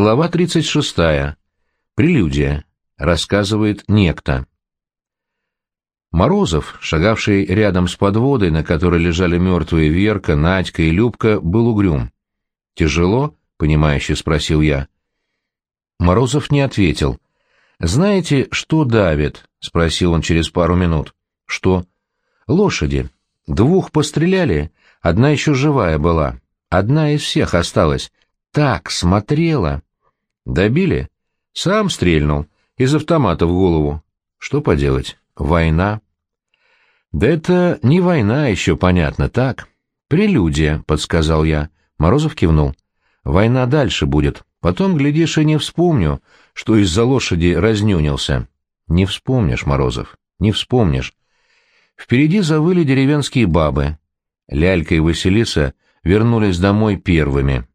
Глава 36. Прелюдия. Рассказывает некто. Морозов, шагавший рядом с подводой, на которой лежали мертвые Верка, Надька и Любка, был угрюм. «Тяжело?» — понимающе спросил я. Морозов не ответил. «Знаете, что давит?» — спросил он через пару минут. «Что?» «Лошади. Двух постреляли, одна еще живая была. Одна из всех осталась так смотрела. Добили? Сам стрельнул. Из автомата в голову. Что поделать? Война. Да это не война еще, понятно, так? Прелюдия, подсказал я. Морозов кивнул. Война дальше будет. Потом, глядишь, и не вспомню, что из-за лошади разнюнился. Не вспомнишь, Морозов, не вспомнишь. Впереди завыли деревенские бабы. Лялька и Василиса вернулись домой первыми.